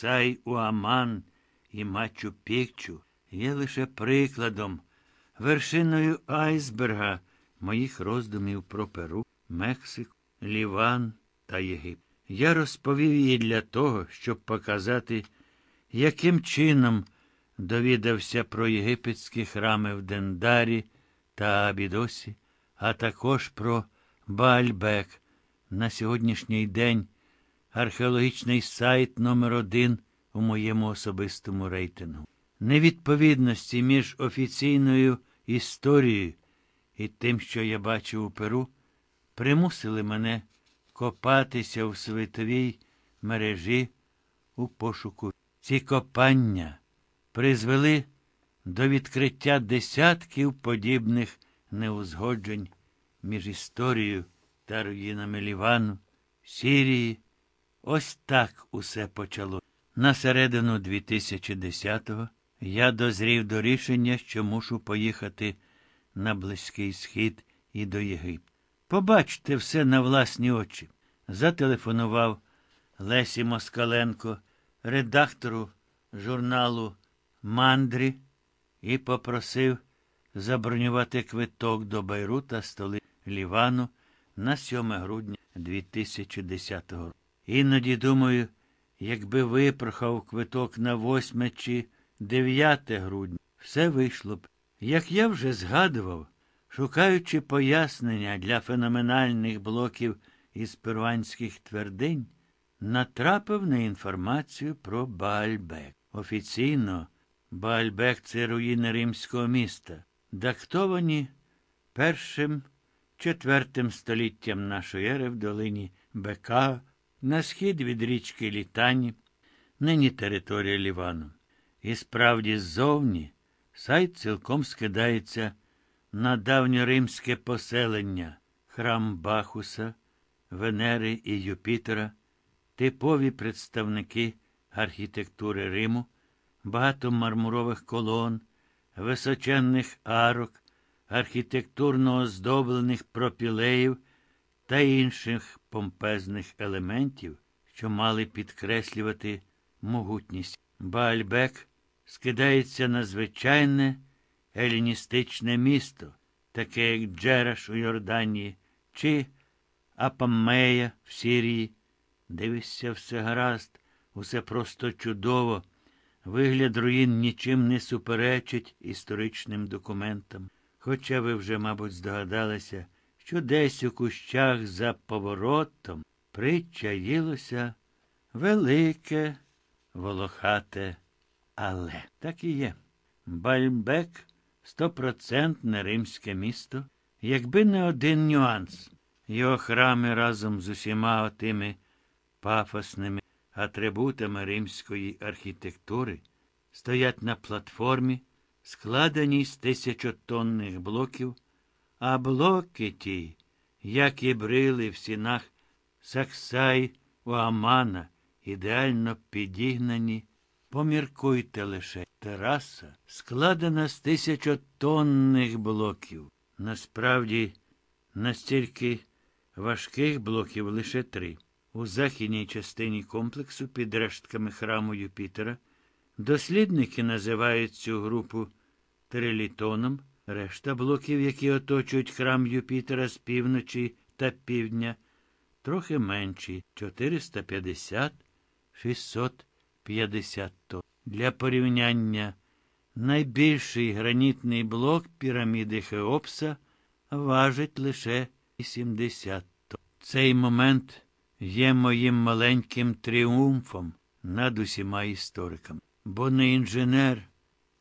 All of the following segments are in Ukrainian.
Саксай Уаман і Мачу Пікчу є лише прикладом, вершиною айсберга моїх роздумів про Перу, Мексику, Ліван та Єгипет. Я розповів її для того, щоб показати, яким чином довідався про єгипетські храми в Дендарі та Абідосі, а також про Баальбек. На сьогоднішній день археологічний сайт номер один у моєму особистому рейтингу. Невідповідності між офіційною історією і тим, що я бачив у Перу, примусили мене копатися в світовій мережі у пошуку. Ці копання призвели до відкриття десятків подібних неузгоджень між історією та руїнами Лівану, Сірії. Ось так усе почало. На середину 2010-го я дозрів до рішення, що мушу поїхати на Близький Схід і до Єгипту. Побачте все на власні очі. Зателефонував Лесі Москаленко, редактору журналу Мандрі, і попросив забронювати квиток до Байрута столи Лівану на 7 грудня 2010 року. Іноді думаю, якби випрохав квиток на 8 чи 9 грудня, все вийшло б. Як я вже згадував, шукаючи пояснення для феноменальних блоків із перуанських твердинь, натрапив на інформацію про Баальбек. Офіційно Баальбек це руїни римського міста, дактовані першим четвертим століттям нашої ери в долині Бека, на схід від річки Літані, нині територія Лівану. І справді ззовні сайт цілком скидається на давньоримське поселення, храм Бахуса, Венери і Юпітера, типові представники архітектури Риму, багато мармурових колон, височенних арок, архітектурно оздоблених пропілеїв та інших помпезних елементів, що мали підкреслювати могутність. Баальбек скидається на звичайне еліністичне місто, таке як Джераш у Йорданії чи Апамея в Сірії. Дивишся, все гаразд, усе просто чудово. Вигляд руїн нічим не суперечить історичним документам. Хоча ви вже, мабуть, здогадалися, що десь у кущах за поворотом причаїлося велике, волохате, але так і є. Бальбек стопроцентне римське місто, якби не один нюанс. Його храми разом з усіма отими пафосними атрибутами римської архітектури стоять на платформі, складеній з тисячотонних блоків, а блоки ті, як і брили в стінах Саксай у Амана, ідеально підігнані, поміркуйте лише, тераса складена з тисячотонних блоків. Насправді, настільки важких блоків лише три. У західній частині комплексу під рештками храму Юпітера дослідники називають цю групу трилітоном, решта блоків, які оточують храм Юпітера з півночі та півдня, трохи менші 450-650 тонн. Для порівняння найбільший гранітний блок піраміди Хеопса важить лише 80 тонн. Цей момент є моїм маленьким тріумфом над усіма істориками. Бо не інженер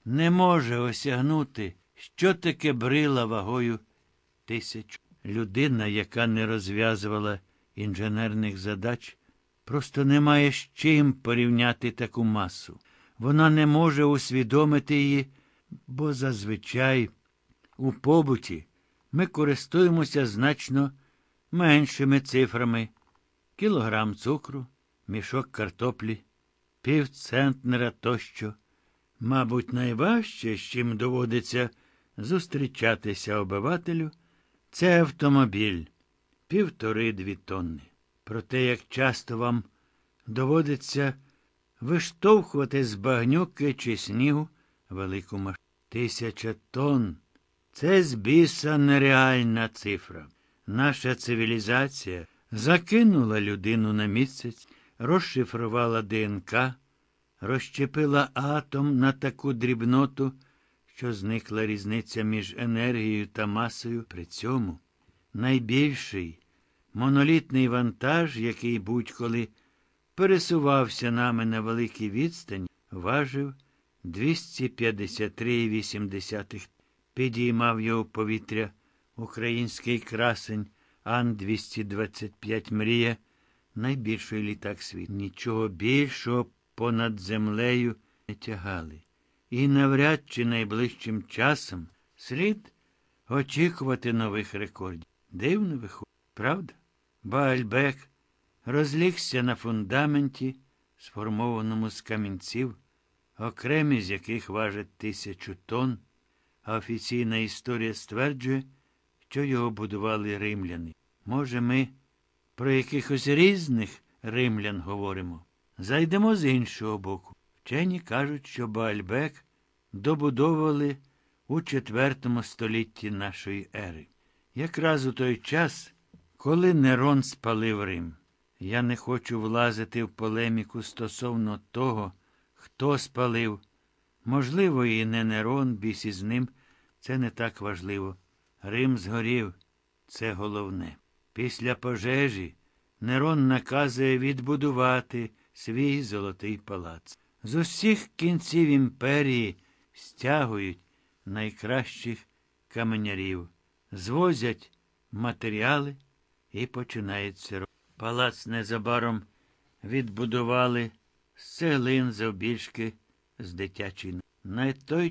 не може осягнути, що таке брила вагою тисяч. Людина, яка не розв'язувала інженерних задач, просто не має з чим порівняти таку масу. Вона не може усвідомити її, бо зазвичай у побуті ми користуємося значно меншими цифрами кілограм цукру, мішок картоплі, півцентнера тощо. Мабуть, найважче, з чим доводиться зустрічатися обивателю, це автомобіль півтори-дві тонни. Про те, як часто вам доводиться виштовхувати з багнюки чи снігу велику машину. Тисяча тонн. Це з біса нереальна цифра. Наша цивілізація закинула людину на місяць, розшифрувала ДНК, розщепила атом на таку дрібноту, що зникла різниця між енергією та масою. При цьому найбільший монолітний вантаж, який будь-коли пересувався нами на великій відстані, важив 253,8. Підіймав його повітря український красень Ан-225 мрія, найбільший літак світу. Нічого більшого понад землею не тягали. І навряд чи найближчим часом слід очікувати нових рекордів. Дивно виходить, правда? Баальбек розлігся на фундаменті, сформованому з камінців, окремі з яких важать тисячу тонн, а офіційна історія стверджує, що його будували римляни. Може, ми про якихось різних римлян говоримо? Зайдемо з іншого боку. Вчені кажуть, що Баальбек добудовували у IV столітті нашої ери. Якраз у той час, коли Нерон спалив Рим. Я не хочу влазити в полеміку стосовно того, хто спалив. Можливо, і не Нерон, біс із ним, це не так важливо. Рим згорів, це головне. Після пожежі Нерон наказує відбудувати свій золотий палац. З усіх кінців імперії стягують найкращих каменярів, звозять матеріали і починається робота. Палац незабаром відбудували з цеглин завбільшки з дитячої. На той